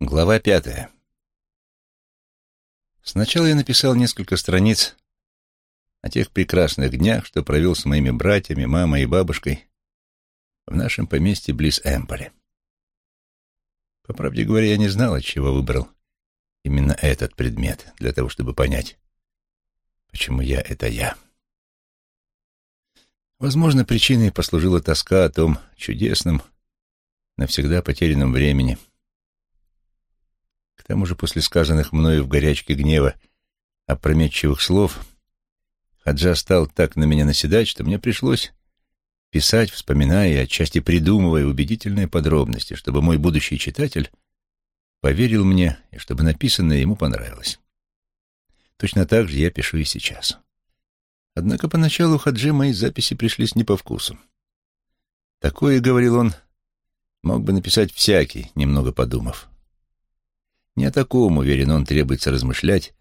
Глава пятая. Сначала я написал несколько страниц о тех прекрасных днях, что провел с моими братьями, мамой и бабушкой в нашем поместье близ Эмполи. По правде говоря, я не знал, от чего выбрал именно этот предмет, для того, чтобы понять, почему я — это я. Возможно, причиной послужила тоска о том чудесном, навсегда потерянном времени — к тому же после сказанных мною в горячке гнева опрометчивых слов Хаджа стал так на меня наседать, что мне пришлось писать, вспоминая и отчасти придумывая убедительные подробности, чтобы мой будущий читатель поверил мне и чтобы написанное ему понравилось. Точно так же я пишу и сейчас. Однако поначалу Хаджи мои записи пришлись не по вкусу. Такое, — говорил он, — мог бы написать всякий, немного подумав. Не о таком, уверен он, требуется размышлять,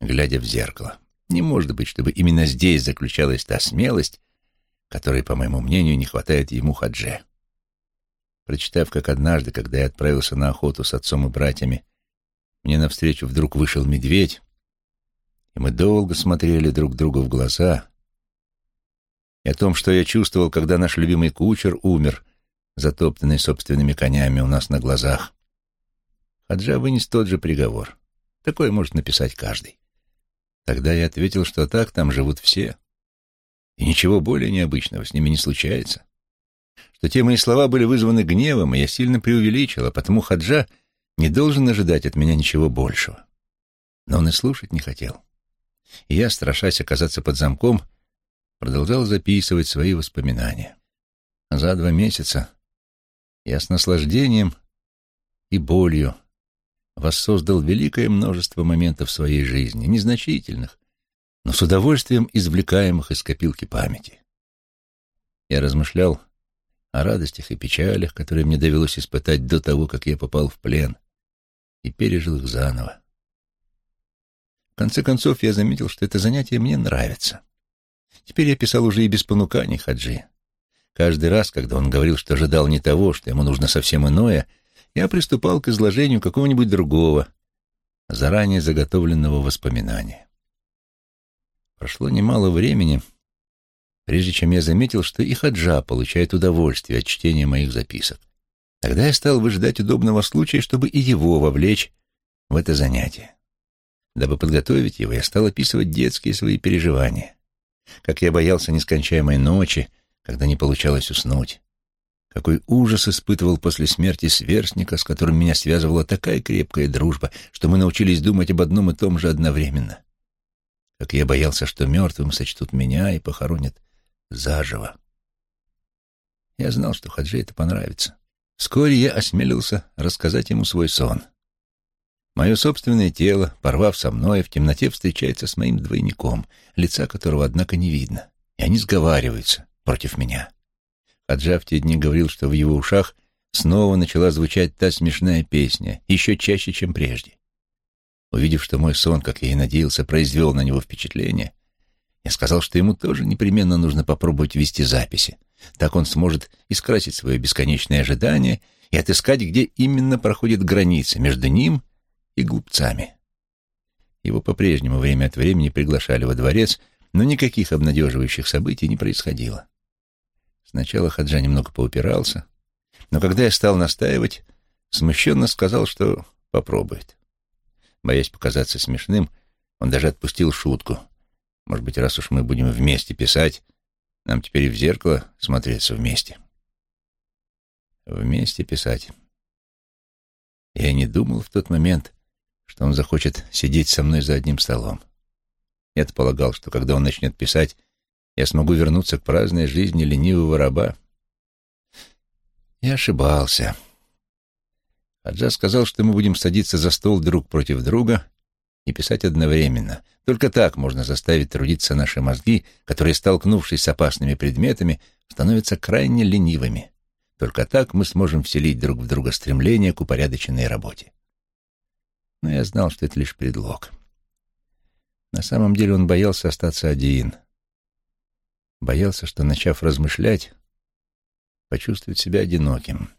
глядя в зеркало. Не может быть, чтобы именно здесь заключалась та смелость, которой, по моему мнению, не хватает ему Хадже. Прочитав, как однажды, когда я отправился на охоту с отцом и братьями, мне навстречу вдруг вышел медведь, и мы долго смотрели друг другу в глаза, и о том, что я чувствовал, когда наш любимый кучер умер, затоптанный собственными конями у нас на глазах, Хаджа вынес тот же приговор. Такое может написать каждый. Тогда я ответил, что так там живут все. И ничего более необычного с ними не случается. Что те мои слова были вызваны гневом, и я сильно преувеличил, а потому Хаджа не должен ожидать от меня ничего большего. Но он и слушать не хотел. И я, страшась оказаться под замком, продолжал записывать свои воспоминания. За два месяца я с наслаждением и болью воссоздал великое множество моментов своей жизни, незначительных, но с удовольствием извлекаемых из копилки памяти. Я размышлял о радостях и печалях, которые мне довелось испытать до того, как я попал в плен, и пережил их заново. В конце концов, я заметил, что это занятие мне нравится. Теперь я писал уже и без понуканий Хаджи. Каждый раз, когда он говорил, что ожидал не того, что ему нужно совсем иное — я приступал к изложению какого-нибудь другого, заранее заготовленного воспоминания. Прошло немало времени, прежде чем я заметил, что и Хаджа получает удовольствие от чтения моих записок. Тогда я стал выжидать удобного случая, чтобы и его вовлечь в это занятие. Дабы подготовить его, я стал описывать детские свои переживания. Как я боялся нескончаемой ночи, когда не получалось уснуть какой ужас испытывал после смерти сверстника, с которым меня связывала такая крепкая дружба, что мы научились думать об одном и том же одновременно. Как я боялся, что мертвым сочтут меня и похоронят заживо. Я знал, что Хаджи это понравится. Вскоре я осмелился рассказать ему свой сон. Мое собственное тело, порвав со мной, в темноте встречается с моим двойником, лица которого, однако, не видно, и они сговариваются против меня. Хаджа в те дни говорил, что в его ушах снова начала звучать та смешная песня, еще чаще, чем прежде. Увидев, что мой сон, как я и надеялся, произвел на него впечатление, я сказал, что ему тоже непременно нужно попробовать вести записи. Так он сможет искрасить свое бесконечное ожидание и отыскать, где именно проходит граница между ним и глупцами. Его по-прежнему время от времени приглашали во дворец, но никаких обнадеживающих событий не происходило. Сначала Хаджа немного поупирался, но когда я стал настаивать, смущенно сказал, что попробует. Боясь показаться смешным, он даже отпустил шутку. Может быть, раз уж мы будем вместе писать, нам теперь и в зеркало смотреться вместе. Вместе писать. Я не думал в тот момент, что он захочет сидеть со мной за одним столом. Я-то полагал, что когда он начнет писать, я смогу вернуться к праздной жизни ленивого раба. Я ошибался. Хаджа сказал, что мы будем садиться за стол друг против друга и писать одновременно. Только так можно заставить трудиться наши мозги, которые, столкнувшись с опасными предметами, становятся крайне ленивыми. Только так мы сможем вселить друг в друга стремление к упорядоченной работе. Но я знал, что это лишь предлог. На самом деле он боялся остаться один — боялся, что, начав размышлять, почувствует себя одиноким.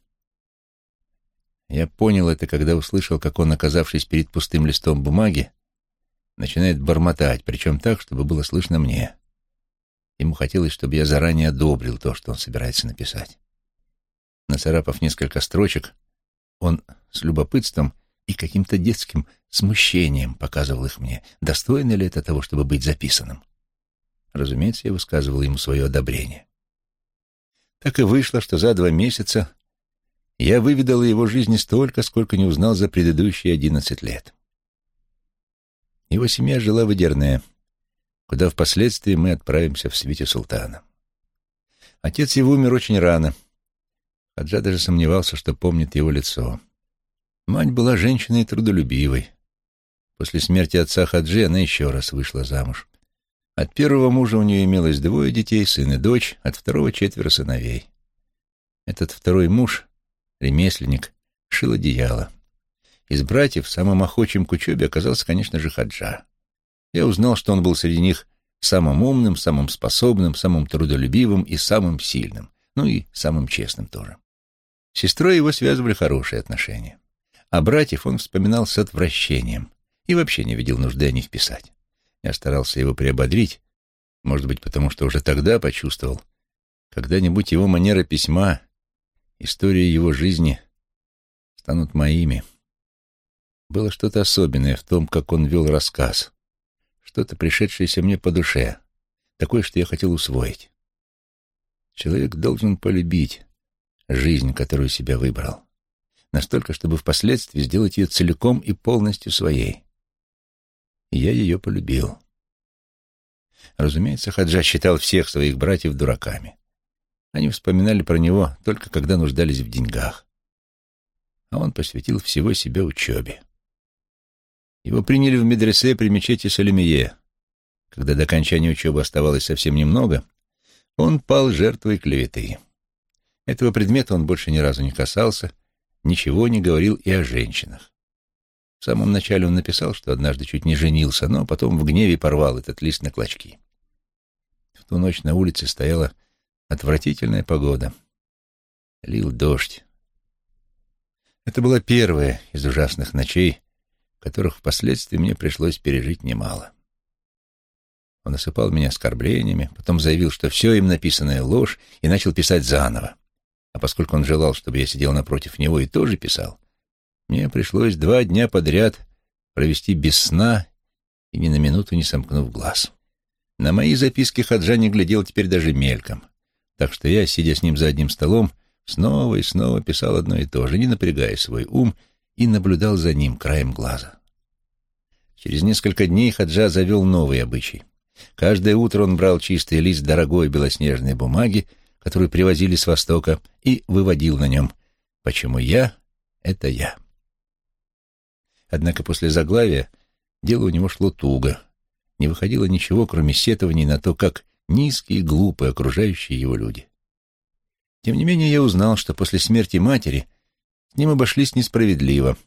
Я понял это, когда услышал, как он, оказавшись перед пустым листом бумаги, начинает бормотать, причем так, чтобы было слышно мне. Ему хотелось, чтобы я заранее одобрил то, что он собирается написать. Нацарапав несколько строчек, он с любопытством и каким-то детским смущением показывал их мне. Достойно ли это того, чтобы быть записанным? Разумеется, я высказывал ему свое одобрение. Так и вышло, что за два месяца я выведал его жизни столько, сколько не узнал за предыдущие одиннадцать лет. Его семья жила в Эдерне, куда впоследствии мы отправимся в свете султана. Отец его умер очень рано. Хаджа даже сомневался, что помнит его лицо. Мать была женщиной трудолюбивой. После смерти отца Хаджи она еще раз вышла замуж. От первого мужа у нее имелось двое детей, сын и дочь, от второго четверо сыновей. Этот второй муж, ремесленник, шил одеяло. Из братьев самым охочим к учебе оказался, конечно же, Хаджа. Я узнал, что он был среди них самым умным, самым способным, самым трудолюбивым и самым сильным, ну и самым честным тоже. С сестрой его связывали хорошие отношения. А братьев он вспоминал с отвращением и вообще не видел нужды о них писать. Я старался его приободрить, может быть, потому что уже тогда почувствовал, когда-нибудь его манера письма, история его жизни станут моими. Было что-то особенное в том, как он вел рассказ, что-то пришедшееся мне по душе, такое, что я хотел усвоить. Человек должен полюбить жизнь, которую себя выбрал, настолько, чтобы впоследствии сделать ее целиком и полностью своей. Я ее полюбил. Разумеется, Хаджа считал всех своих братьев дураками. Они вспоминали про него только когда нуждались в деньгах. А он посвятил всего себя учебе. Его приняли в медресе при мечети Салемие. Когда до окончания учебы оставалось совсем немного, он пал жертвой клеветы. Этого предмета он больше ни разу не касался, ничего не говорил и о женщинах. В самом начале он написал, что однажды чуть не женился, но потом в гневе порвал этот лист на клочки. В ту ночь на улице стояла отвратительная погода. Лил дождь. Это была первая из ужасных ночей, которых впоследствии мне пришлось пережить немало. Он осыпал меня оскорблениями, потом заявил, что все им написанное ложь, и начал писать заново. А поскольку он желал, чтобы я сидел напротив него и тоже писал, мне пришлось два дня подряд провести без сна и ни на минуту не сомкнув глаз. На мои записки Хаджа не глядел теперь даже мельком, так что я, сидя с ним за одним столом, снова и снова писал одно и то же, не напрягая свой ум и наблюдал за ним краем глаза. Через несколько дней Хаджа завел новый обычай. Каждое утро он брал чистый лист дорогой белоснежной бумаги, которую привозили с Востока, и выводил на нем «Почему я — это я». Однако после заглавия дело у него шло туго. Не выходило ничего, кроме сетований на то, как низкие и глупые окружающие его люди. Тем не менее, я узнал, что после смерти матери с ним обошлись несправедливо,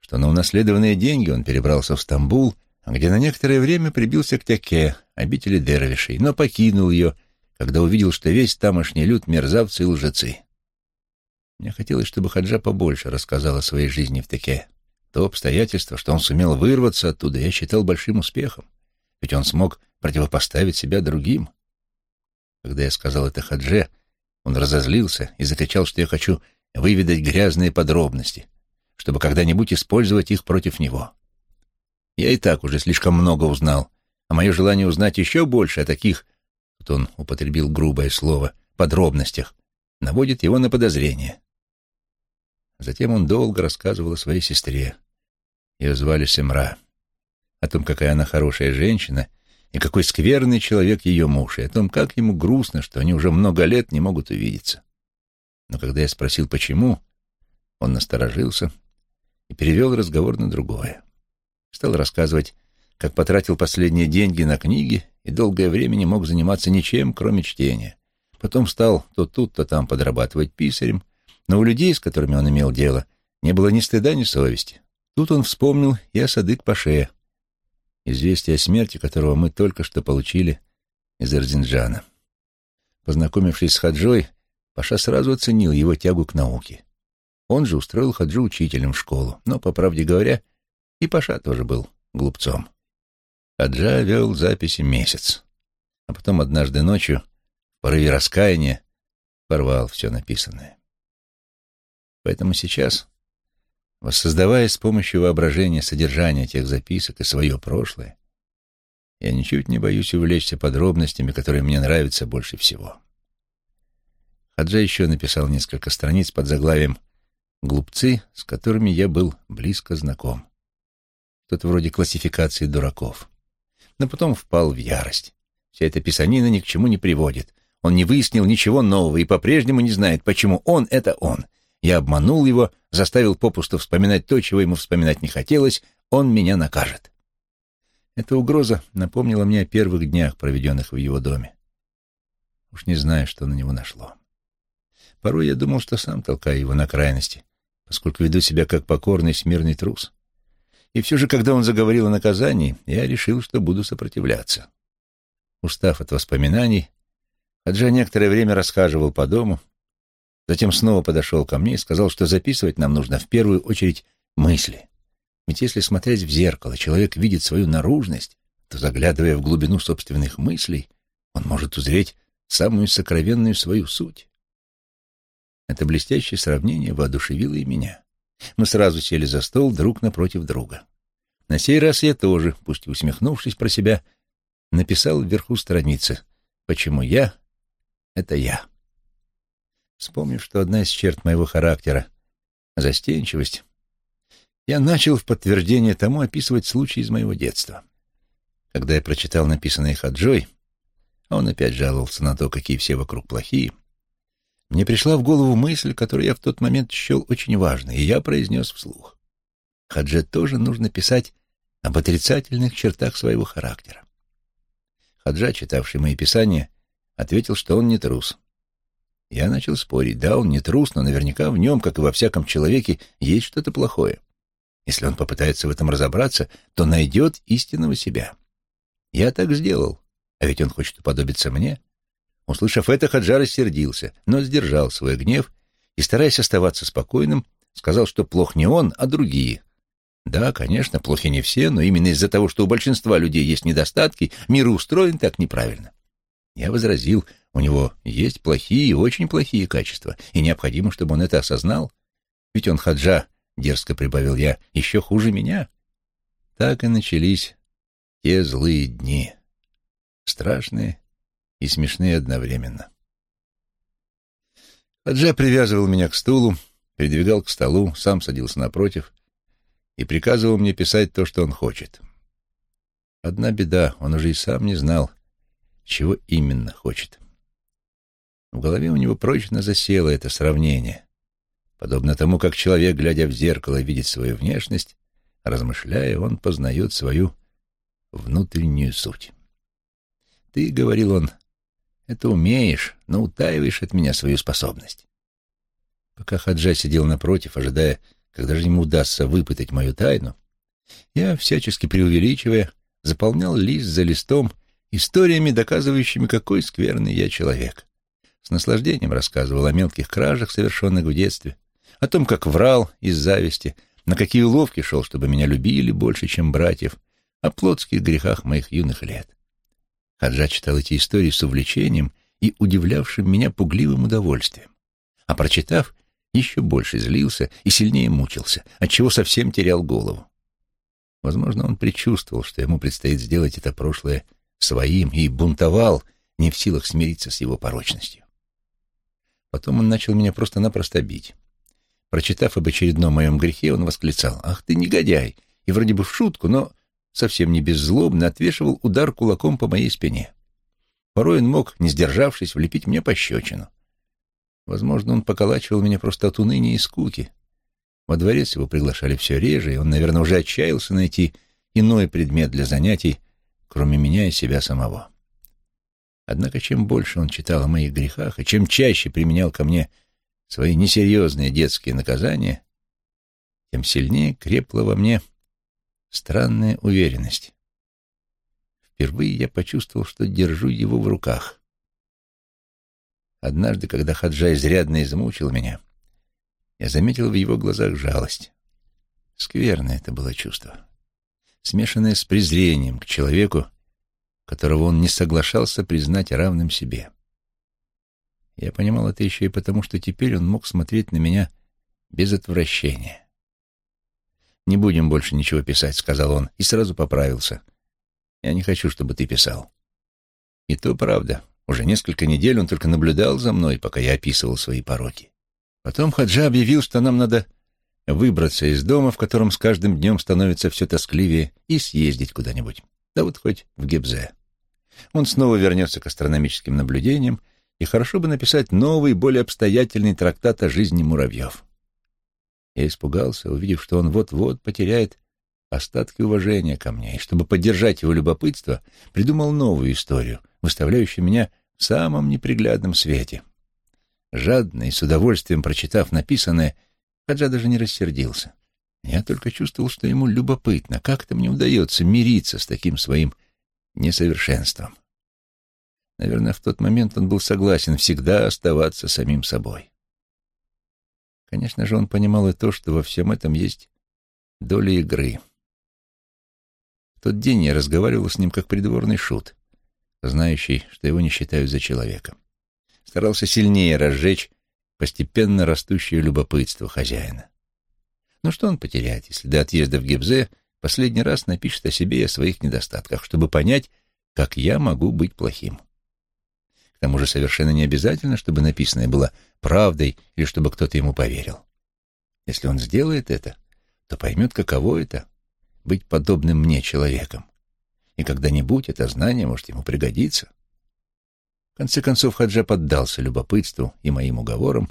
что на унаследованные деньги он перебрался в Стамбул, где на некоторое время прибился к Тяке, обители дервишей, но покинул ее, когда увидел, что весь тамошний люд — мерзавцы и лжецы. Мне хотелось, чтобы Хаджа побольше рассказал о своей жизни в Теке. То обстоятельство, что он сумел вырваться оттуда, я считал большим успехом, ведь он смог противопоставить себя другим. Когда я сказал это Хадже, он разозлился и закричал, что я хочу выведать грязные подробности, чтобы когда-нибудь использовать их против него. Я и так уже слишком много узнал, а мое желание узнать еще больше о таких, тут он употребил грубое слово, подробностях, наводит его на подозрение. Затем он долго рассказывал о своей сестре. Ее звали Семра. О том, какая она хорошая женщина и какой скверный человек ее муж, и о том, как ему грустно, что они уже много лет не могут увидеться. Но когда я спросил, почему, он насторожился и перевел разговор на другое. Стал рассказывать, как потратил последние деньги на книги и долгое время не мог заниматься ничем, кроме чтения. Потом стал то тут, то там подрабатывать писарем, но у людей, с которыми он имел дело, не было ни стыда, ни совести. Тут он вспомнил и о Садык-Паше, известие о смерти которого мы только что получили из Эрзинджана. Познакомившись с Хаджой, Паша сразу оценил его тягу к науке. Он же устроил Хаджу учителем в школу, но, по правде говоря, и Паша тоже был глупцом. Хаджа вел записи месяц, а потом однажды ночью, в порыве раскаяния, порвал все написанное. Поэтому сейчас, воссоздавая с помощью воображения содержание тех записок и свое прошлое, я ничуть не боюсь увлечься подробностями, которые мне нравятся больше всего. Хаджа еще написал несколько страниц под заглавием «Глупцы, с которыми я был близко знаком». Что-то вроде классификации дураков. Но потом впал в ярость. Вся эта писанина ни к чему не приводит. Он не выяснил ничего нового и по-прежнему не знает, почему он — это он. Я обманул его, заставил попусту вспоминать то, чего ему вспоминать не хотелось, он меня накажет. Эта угроза напомнила мне о первых днях, проведенных в его доме. Уж не знаю, что на него нашло. Порой я думал, что сам толкаю его на крайности, поскольку веду себя как покорный смирный трус. И все же, когда он заговорил о наказании, я решил, что буду сопротивляться. Устав от воспоминаний, Хаджа некоторое время расхаживал по дому, затем снова подошел ко мне и сказал, что записывать нам нужно в первую очередь мысли. Ведь если смотреть в зеркало, человек видит свою наружность, то, заглядывая в глубину собственных мыслей, он может узреть самую сокровенную свою суть. Это блестящее сравнение воодушевило и меня. Мы сразу сели за стол друг напротив друга. На сей раз я тоже, пусть и усмехнувшись про себя, написал вверху страницы «Почему я — это я». Вспомнив, что одна из черт моего характера — застенчивость, я начал в подтверждение тому описывать случай из моего детства. Когда я прочитал написанное Хаджой, а он опять жаловался на то, какие все вокруг плохие, мне пришла в голову мысль, которую я в тот момент счел очень важной, и я произнес вслух. Хадже тоже нужно писать об отрицательных чертах своего характера. Хаджа, читавший мои писания, ответил, что он не трус. Я начал спорить. Да, он не трус, но наверняка в нем, как и во всяком человеке, есть что-то плохое. Если он попытается в этом разобраться, то найдет истинного себя. Я так сделал, а ведь он хочет уподобиться мне — Услышав это, Хаджар рассердился, но сдержал свой гнев и, стараясь оставаться спокойным, сказал, что плох не он, а другие. Да, конечно, плохи не все, но именно из-за того, что у большинства людей есть недостатки, мир устроен так неправильно. Я возразил, у него есть плохие и очень плохие качества, и необходимо, чтобы он это осознал. Ведь он хаджа, дерзко прибавил я, еще хуже меня. Так и начались те злые дни. Страшные и смешные одновременно. Хаджа привязывал меня к стулу, придвигал к столу, сам садился напротив и приказывал мне писать то, что он хочет. Одна беда, он уже и сам не знал, чего именно хочет. В голове у него прочно засело это сравнение, подобно тому, как человек, глядя в зеркало, видит свою внешность, размышляя, он познает свою внутреннюю суть. «Ты, — говорил он, это умеешь, но утаиваешь от меня свою способность. Пока Хаджа сидел напротив, ожидая, когда же ему удастся выпытать мою тайну, я, всячески преувеличивая, заполнял лист за листом историями, доказывающими, какой скверный я человек. С наслаждением рассказывал о мелких кражах, совершенных в детстве, о том, как врал из зависти, на какие уловки шел, чтобы меня любили больше, чем братьев, о плотских грехах моих юных лет. Хаджа читал эти истории с увлечением и удивлявшим меня пугливым удовольствием. А прочитав, еще больше злился и сильнее мучился, отчего совсем терял голову. Возможно, он предчувствовал, что ему предстоит сделать это прошлое своим, и бунтовал, не в силах смириться с его порочностью. Потом он начал меня просто-напросто бить. Прочитав об очередном моем грехе, он восклицал «Ах ты негодяй!» и вроде бы в шутку, но совсем не беззлобно отвешивал удар кулаком по моей спине. Порой он мог, не сдержавшись, влепить мне пощечину. Возможно, он поколачивал меня просто от уныния и скуки. Во дворец его приглашали все реже, и он, наверное, уже отчаялся найти иной предмет для занятий, кроме меня и себя самого. Однако чем больше он читал о моих грехах, и чем чаще применял ко мне свои несерьезные детские наказания, тем сильнее крепла во мне странная уверенность. Впервые я почувствовал, что держу его в руках. Однажды, когда Хаджа изрядно измучил меня, я заметил в его глазах жалость. Скверное это было чувство, смешанное с презрением к человеку, которого он не соглашался признать равным себе. Я понимал это еще и потому, что теперь он мог смотреть на меня без отвращения. «Не будем больше ничего писать», — сказал он, и сразу поправился. «Я не хочу, чтобы ты писал». И то правда. Уже несколько недель он только наблюдал за мной, пока я описывал свои пороки. Потом Хаджа объявил, что нам надо выбраться из дома, в котором с каждым днем становится все тоскливее, и съездить куда-нибудь. Да вот хоть в Гебзе. Он снова вернется к астрономическим наблюдениям, и хорошо бы написать новый, более обстоятельный трактат о жизни муравьев. Я испугался, увидев, что он вот-вот потеряет остатки уважения ко мне, и чтобы поддержать его любопытство, придумал новую историю, выставляющую меня в самом неприглядном свете. Жадно и с удовольствием прочитав написанное, Хаджа даже не рассердился. Я только чувствовал, что ему любопытно, как это мне удается мириться с таким своим несовершенством. Наверное, в тот момент он был согласен всегда оставаться самим собой. Конечно же, он понимал и то, что во всем этом есть доля игры. В тот день я разговаривал с ним как придворный шут, знающий, что его не считают за человека. Старался сильнее разжечь постепенно растущее любопытство хозяина. Но что он потеряет, если до отъезда в Гебзе последний раз напишет о себе и о своих недостатках, чтобы понять, как я могу быть плохим? К тому же совершенно не обязательно, чтобы написанное было правдой или чтобы кто-то ему поверил. Если он сделает это, то поймет, каково это — быть подобным мне человеком. И когда-нибудь это знание может ему пригодиться. В конце концов, Хаджа поддался любопытству и моим уговорам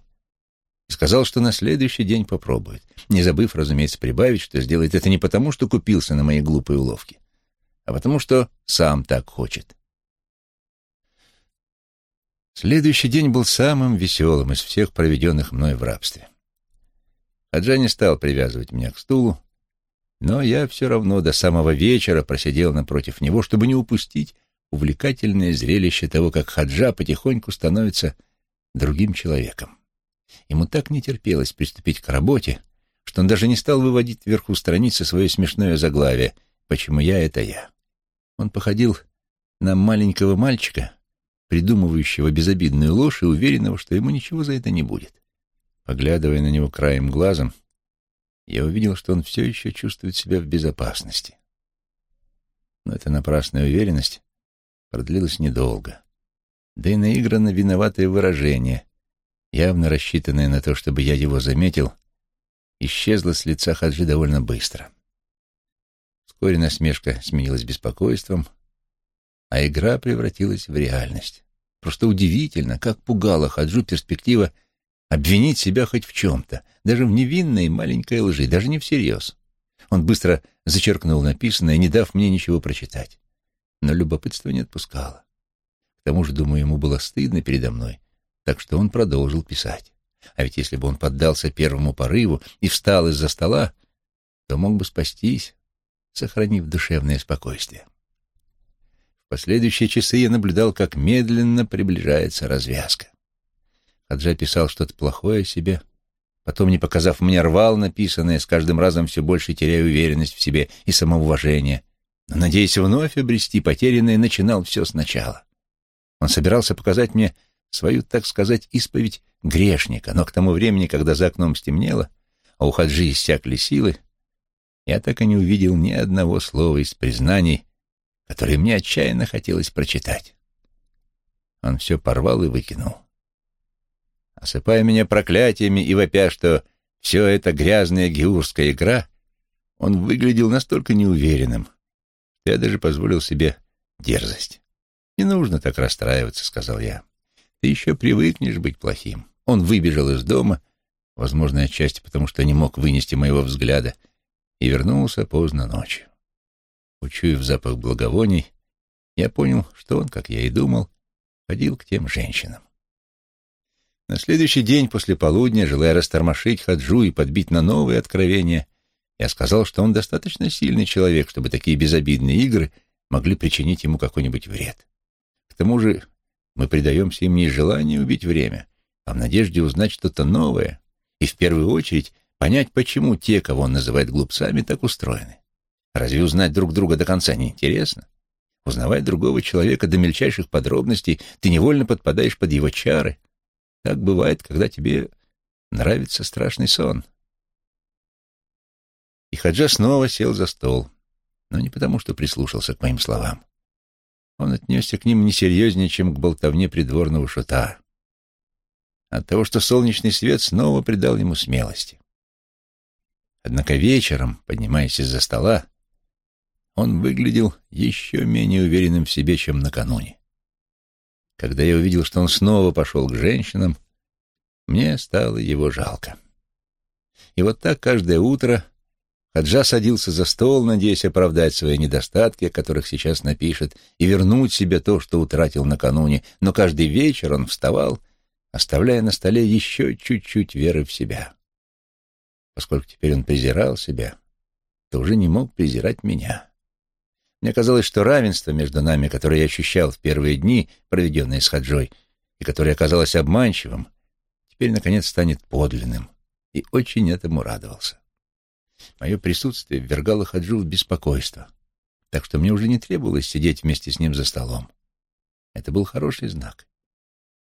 сказал, что на следующий день попробует, не забыв, разумеется, прибавить, что сделает это не потому, что купился на мои глупые уловки, а потому что сам так хочет. Следующий день был самым веселым из всех проведенных мной в рабстве. Хаджа не стал привязывать меня к стулу, но я все равно до самого вечера просидел напротив него, чтобы не упустить увлекательное зрелище того, как Хаджа потихоньку становится другим человеком. Ему так не терпелось приступить к работе, что он даже не стал выводить вверху страницы свое смешное заглавие «Почему я — это я». Он походил на маленького мальчика, придумывающего безобидную ложь и уверенного, что ему ничего за это не будет. Поглядывая на него краем глазом, я увидел, что он все еще чувствует себя в безопасности. Но эта напрасная уверенность продлилась недолго. Да и наигранно виноватое выражение, явно рассчитанное на то, чтобы я его заметил, исчезло с лица Хаджи довольно быстро. Вскоре насмешка сменилась беспокойством, а игра превратилась в реальность. Просто удивительно, как пугала Хаджу перспектива обвинить себя хоть в чем-то, даже в невинной маленькой лжи, даже не всерьез. Он быстро зачеркнул написанное, не дав мне ничего прочитать. Но любопытство не отпускало. К тому же, думаю, ему было стыдно передо мной, так что он продолжил писать. А ведь если бы он поддался первому порыву и встал из-за стола, то мог бы спастись, сохранив душевное спокойствие. В последующие часы я наблюдал, как медленно приближается развязка. Хаджа писал что-то плохое о себе, потом, не показав мне, рвал написанное, с каждым разом все больше теряя уверенность в себе и самоуважение, но, надеясь вновь обрести потерянное, начинал все сначала. Он собирался показать мне свою, так сказать, исповедь грешника, но к тому времени, когда за окном стемнело, а у Хаджи иссякли силы, я так и не увидел ни одного слова из признаний, которые мне отчаянно хотелось прочитать. Он все порвал и выкинул осыпая меня проклятиями и вопя, что все это грязная геурская игра, он выглядел настолько неуверенным, что я даже позволил себе дерзость. «Не нужно так расстраиваться», — сказал я. «Ты еще привыкнешь быть плохим». Он выбежал из дома, возможно, отчасти потому, что не мог вынести моего взгляда, и вернулся поздно ночью. Учуяв запах благовоний, я понял, что он, как я и думал, ходил к тем женщинам. На следующий день после полудня, желая растормошить Хаджу и подбить на новые откровения, я сказал, что он достаточно сильный человек, чтобы такие безобидные игры могли причинить ему какой-нибудь вред. К тому же мы предаемся им не из желания убить время, а в надежде узнать что-то новое и в первую очередь понять, почему те, кого он называет глупцами, так устроены. Разве узнать друг друга до конца не интересно? Узнавая другого человека до мельчайших подробностей, ты невольно подпадаешь под его чары. Так бывает, когда тебе нравится страшный сон. И Хаджа снова сел за стол, но не потому, что прислушался к моим словам. Он отнесся к ним не серьезнее, чем к болтовне придворного шута. От того, что солнечный свет снова придал ему смелости. Однако вечером, поднимаясь из-за стола, он выглядел еще менее уверенным в себе, чем накануне. Когда я увидел, что он снова пошел к женщинам, мне стало его жалко. И вот так каждое утро Хаджа садился за стол, надеясь оправдать свои недостатки, о которых сейчас напишет, и вернуть себе то, что утратил накануне, но каждый вечер он вставал, оставляя на столе еще чуть-чуть веры в себя. Поскольку теперь он презирал себя, то уже не мог презирать меня. Мне казалось, что равенство между нами, которое я ощущал в первые дни, проведенные с Хаджой, и которое оказалось обманчивым, теперь, наконец, станет подлинным, и очень этому радовался. Мое присутствие ввергало Хаджу в беспокойство, так что мне уже не требовалось сидеть вместе с ним за столом. Это был хороший знак.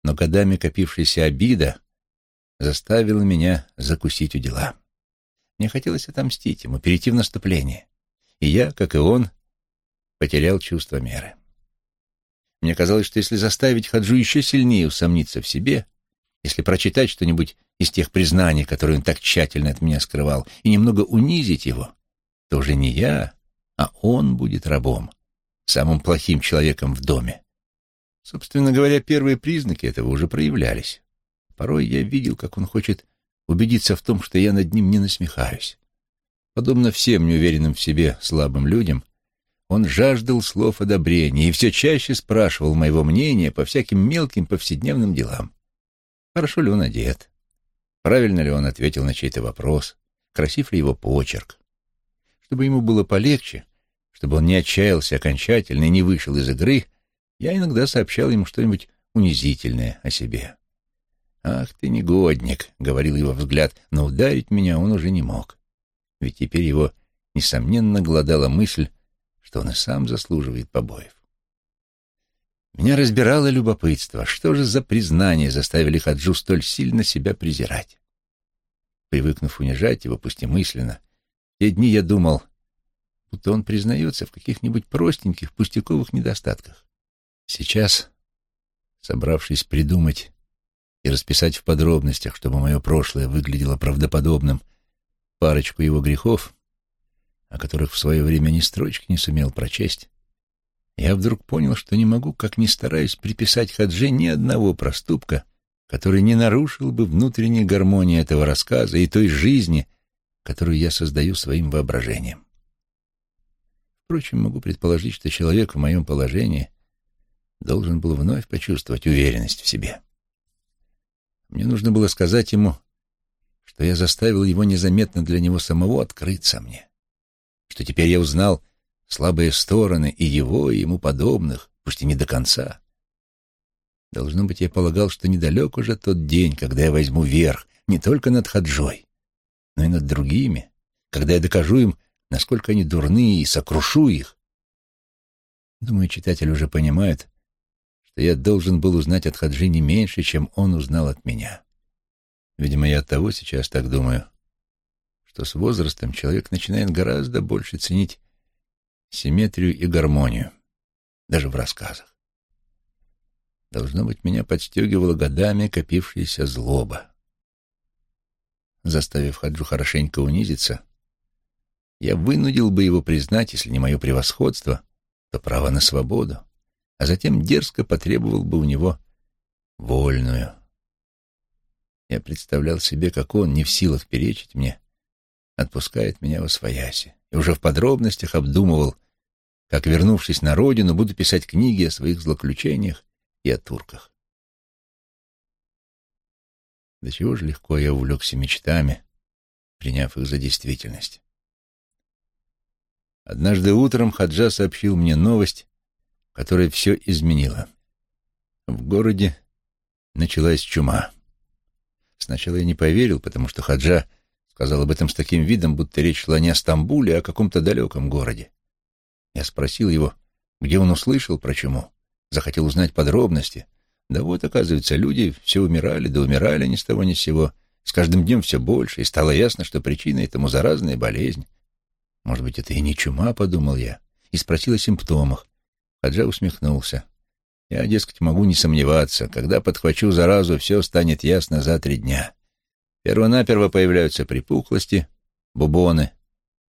Но годами копившаяся обида заставила меня закусить у дела. Мне хотелось отомстить ему, перейти в наступление. И я, как и он, потерял чувство меры. Мне казалось, что если заставить Хаджу еще сильнее усомниться в себе, если прочитать что-нибудь из тех признаний, которые он так тщательно от меня скрывал, и немного унизить его, то уже не я, а он будет рабом, самым плохим человеком в доме. Собственно говоря, первые признаки этого уже проявлялись. Порой я видел, как он хочет убедиться в том, что я над ним не насмехаюсь. Подобно всем неуверенным в себе слабым людям, он жаждал слов одобрения и все чаще спрашивал моего мнения по всяким мелким повседневным делам. Хорошо ли он одет? Правильно ли он ответил на чей-то вопрос? Красив ли его почерк? Чтобы ему было полегче, чтобы он не отчаялся окончательно и не вышел из игры, я иногда сообщал ему что-нибудь унизительное о себе. «Ах ты негодник», — говорил его взгляд, но ударить меня он уже не мог. Ведь теперь его, несомненно, гладала мысль, что он и сам заслуживает побоев. Меня разбирало любопытство, что же за признания заставили Хаджу столь сильно себя презирать. Привыкнув унижать его, пусть и мысленно, те дни я думал, будто он признается в каких-нибудь простеньких, пустяковых недостатках. Сейчас, собравшись придумать и расписать в подробностях, чтобы мое прошлое выглядело правдоподобным, парочку его грехов, о которых в свое время ни строчки не сумел прочесть, я вдруг понял, что не могу, как ни стараюсь, приписать Хадже ни одного проступка, который не нарушил бы внутренней гармонии этого рассказа и той жизни, которую я создаю своим воображением. Впрочем, могу предположить, что человек в моем положении должен был вновь почувствовать уверенность в себе. Мне нужно было сказать ему, что я заставил его незаметно для него самого открыться мне, что теперь я узнал, слабые стороны и его, и ему подобных, пусть и не до конца. Должно быть, я полагал, что недалек уже тот день, когда я возьму верх не только над Хаджой, но и над другими, когда я докажу им, насколько они дурные, и сокрушу их. Думаю, читатель уже понимает, что я должен был узнать от Хаджи не меньше, чем он узнал от меня. Видимо, я от того сейчас так думаю, что с возрастом человек начинает гораздо больше ценить симметрию и гармонию, даже в рассказах. Должно быть, меня подстегивала годами копившаяся злоба. Заставив Хаджу хорошенько унизиться, я вынудил бы его признать, если не мое превосходство, то право на свободу, а затем дерзко потребовал бы у него вольную. Я представлял себе, как он, не в силах перечить мне, отпускает меня во свояси, и уже в подробностях обдумывал, как, вернувшись на родину, буду писать книги о своих злоключениях и о турках. До чего же легко я увлекся мечтами, приняв их за действительность. Однажды утром Хаджа сообщил мне новость, которая все изменила. В городе началась чума. Сначала я не поверил, потому что Хаджа сказал об этом с таким видом, будто речь шла не о Стамбуле, а о каком-то далеком городе. Я спросил его, где он услышал про чуму, захотел узнать подробности. Да вот, оказывается, люди все умирали, да умирали ни с того ни с сего. С каждым днем все больше, и стало ясно, что причиной этому заразная болезнь. Может быть, это и не чума, подумал я, и спросил о симптомах. Хаджа усмехнулся. Я, дескать, могу не сомневаться. Когда подхвачу заразу, все станет ясно за три дня. Первонаперво появляются припухлости, бубоны.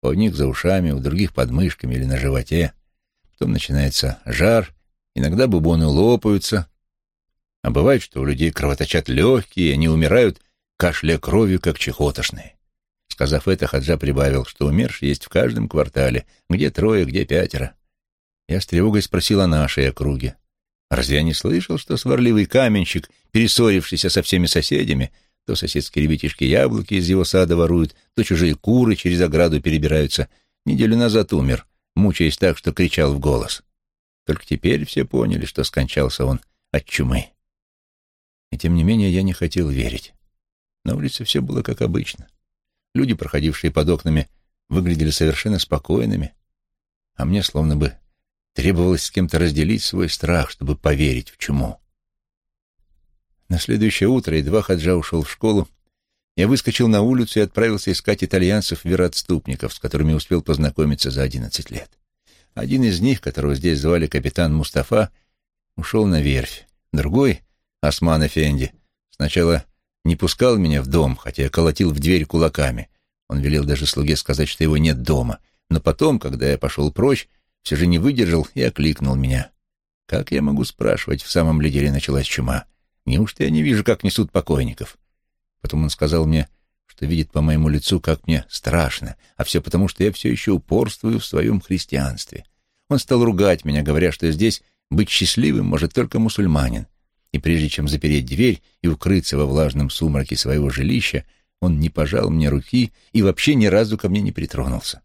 У них за ушами, у других под мышками или на животе. Потом начинается жар, иногда бубоны лопаются. А бывает, что у людей кровоточат легкие, и они умирают, кашля кровью, как чехотошные. Сказав это, Хаджа прибавил, что умершие есть в каждом квартале, где трое, где пятеро. Я с тревогой спросил о нашей округе. Разве я не слышал, что сварливый каменщик, перессорившийся со всеми соседями, то соседские ребятишки яблоки из его сада воруют, то чужие куры через ограду перебираются, неделю назад умер, мучаясь так, что кричал в голос. Только теперь все поняли, что скончался он от чумы. И тем не менее я не хотел верить. На улице все было как обычно. Люди, проходившие под окнами, выглядели совершенно спокойными, а мне словно бы Требовалось с кем-то разделить свой страх, чтобы поверить в чуму. На следующее утро, едва Хаджа ушел в школу, я выскочил на улицу и отправился искать итальянцев-вероотступников, с которыми успел познакомиться за одиннадцать лет. Один из них, которого здесь звали капитан Мустафа, ушел на верфь. Другой, Осман Эфенди, сначала не пускал меня в дом, хотя я колотил в дверь кулаками. Он велел даже слуге сказать, что его нет дома. Но потом, когда я пошел прочь, все же не выдержал и окликнул меня. Как я могу спрашивать, в самом ли началась чума? Неужто я не вижу, как несут покойников? Потом он сказал мне, что видит по моему лицу, как мне страшно, а все потому, что я все еще упорствую в своем христианстве. Он стал ругать меня, говоря, что здесь быть счастливым может только мусульманин. И прежде чем запереть дверь и укрыться во влажном сумраке своего жилища, он не пожал мне руки и вообще ни разу ко мне не притронулся.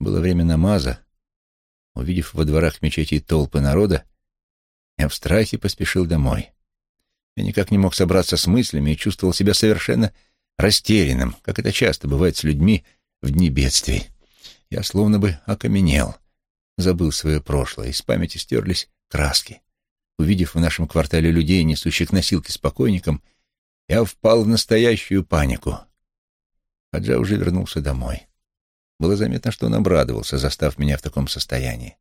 Было время намаза, Увидев во дворах мечети толпы народа, я в страхе поспешил домой. Я никак не мог собраться с мыслями и чувствовал себя совершенно растерянным, как это часто бывает с людьми в дни бедствий. Я словно бы окаменел, забыл свое прошлое, из памяти стерлись краски. Увидев в нашем квартале людей, несущих носилки с покойником, я впал в настоящую панику. Хаджа уже вернулся домой. Было заметно, что он обрадовался, застав меня в таком состоянии.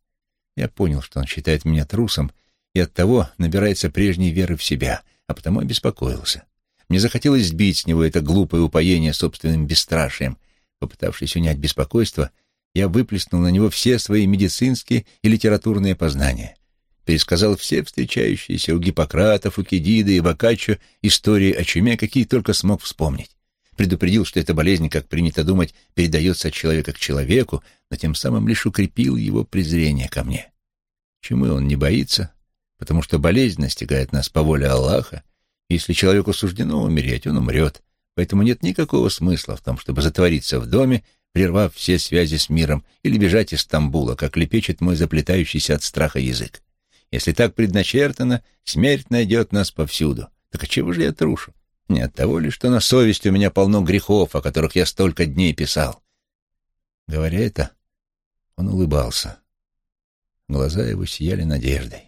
Я понял, что он считает меня трусом и оттого набирается прежней веры в себя, а потому обеспокоился. Мне захотелось сбить с него это глупое упоение собственным бесстрашием. Попытавшись унять беспокойство, я выплеснул на него все свои медицинские и литературные познания. Пересказал все встречающиеся у Гиппократа, Фукидида и Боккаччо истории о чуме, какие только смог вспомнить предупредил, что эта болезнь, как принято думать, передается от человека к человеку, но тем самым лишь укрепил его презрение ко мне. Чему он не боится, потому что болезнь настигает нас по воле Аллаха, и если человеку суждено умереть, он умрет, поэтому нет никакого смысла в том, чтобы затвориться в доме, прервав все связи с миром, или бежать из Стамбула, как лепечет мой заплетающийся от страха язык. Если так предначертано, смерть найдет нас повсюду. Так а чего же я трушу? Не от того ли, что на совести у меня полно грехов, о которых я столько дней писал. Говоря это, он улыбался. Глаза его сияли надеждой.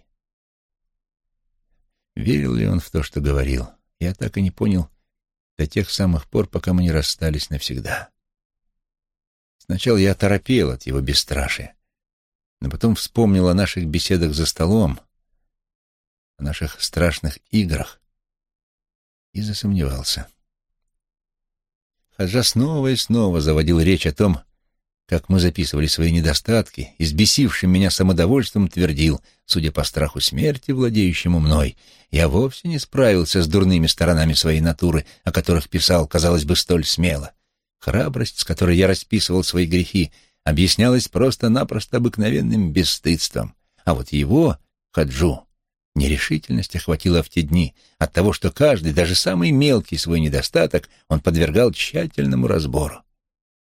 Верил ли он в то, что говорил, я так и не понял до тех самых пор, пока мы не расстались навсегда. Сначала я торопел от его бесстрашия, но потом вспомнил о наших беседах за столом, о наших страшных играх, и засомневался. Хаджа снова и снова заводил речь о том, как мы записывали свои недостатки, и с бесившим меня самодовольством твердил, судя по страху смерти, владеющему мной, я вовсе не справился с дурными сторонами своей натуры, о которых писал, казалось бы, столь смело. Храбрость, с которой я расписывал свои грехи, объяснялась просто-напросто обыкновенным бесстыдством. А вот его, Хаджу, Нерешительность охватила в те дни от того, что каждый, даже самый мелкий свой недостаток, он подвергал тщательному разбору.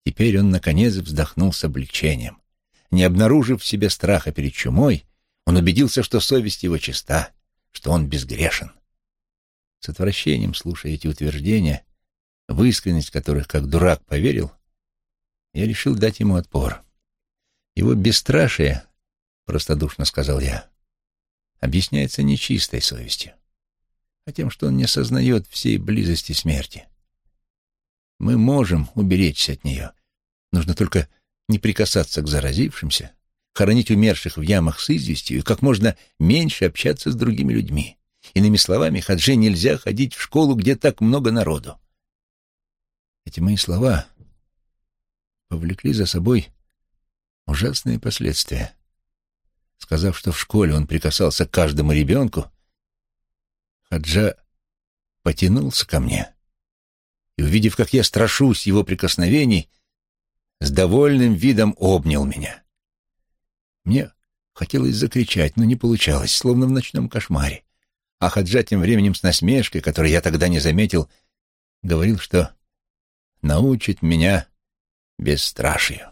Теперь он, наконец, вздохнул с облегчением. Не обнаружив в себе страха перед чумой, он убедился, что совесть его чиста, что он безгрешен. С отвращением слушая эти утверждения, в искренность которых, как дурак, поверил, я решил дать ему отпор. Его бесстрашие, простодушно сказал я, объясняется не чистой совестью, а тем, что он не осознает всей близости смерти. Мы можем уберечься от нее. Нужно только не прикасаться к заразившимся, хоронить умерших в ямах с известью и как можно меньше общаться с другими людьми. Иными словами, Хадже нельзя ходить в школу, где так много народу. Эти мои слова повлекли за собой ужасные последствия. Сказав, что в школе он прикасался к каждому ребенку, Хаджа потянулся ко мне и, увидев, как я страшусь его прикосновений, с довольным видом обнял меня. Мне хотелось закричать, но не получалось, словно в ночном кошмаре. А Хаджа тем временем с насмешкой, которую я тогда не заметил, говорил, что научит меня бесстрашию.